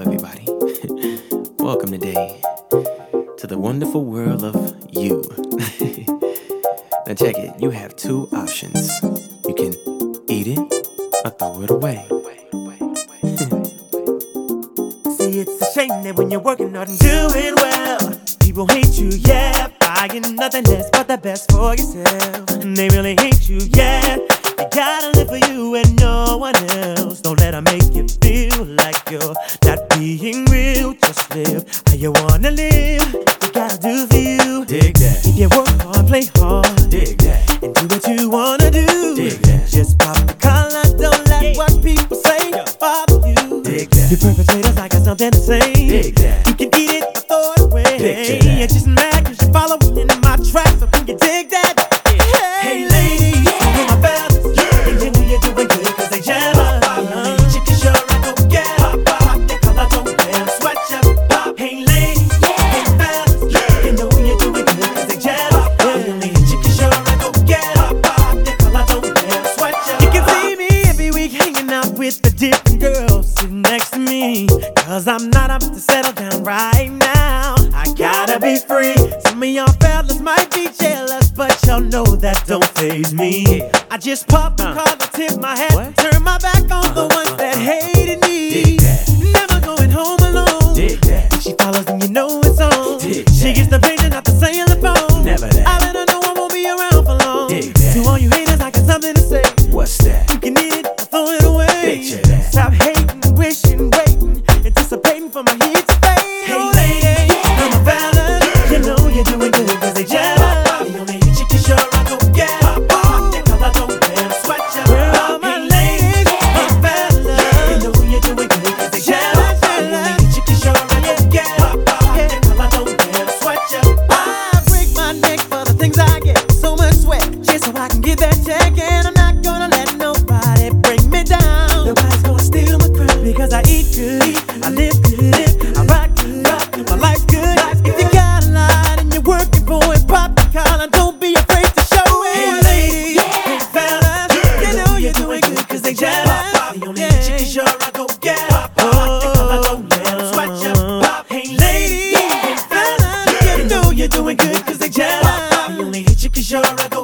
Everybody. Welcome today to the wonderful world of you. now, check it. You have two options. You can eat it or throw it away. See, it's a shame that when you're working hard and doing well, people hate you, yeah. Buying nothing less but the best for yourself. And they really hate you, yeah. You gotta live for you live. You gotta do for you. Dig that. If you work hard, play hard, Dig that. and do what you wanna do. Dig that. Just pop the collar, don't let what people say bother you. Dig that. You perpetrators, I got something to say. Dig that. You can eat it or throw it away. Picture that. You're just mad cause you're following in my tracks, so can you dig that? Me. Cause I'm not up to settle down right now. I gotta be free. Some of y'all fellas might be jealous, but y'all know that don't phase me. I just pop the collar, tip my hat, What? turn my back on the ones that uh-huh. hated me. Never going home alone. That. She follows, then you know it's on. She gets the I can get that check and I'm not gonna let nobody bring me down. Nobody's gonna steal my crown because I eat good, eat good I live good, live, I rock good, rock good, my life's good. Life's good. If you got a lot and you're working for it, pop the collar, don't be afraid to show it. Hey ladies, yeah. hey fellas, yeah. you know you're doing good cause they jealous. Pop, pop. The only yeah. chick is your I go get. Pop, pop. Oh. Doing good cause they jealous. I only hit you cause you're a go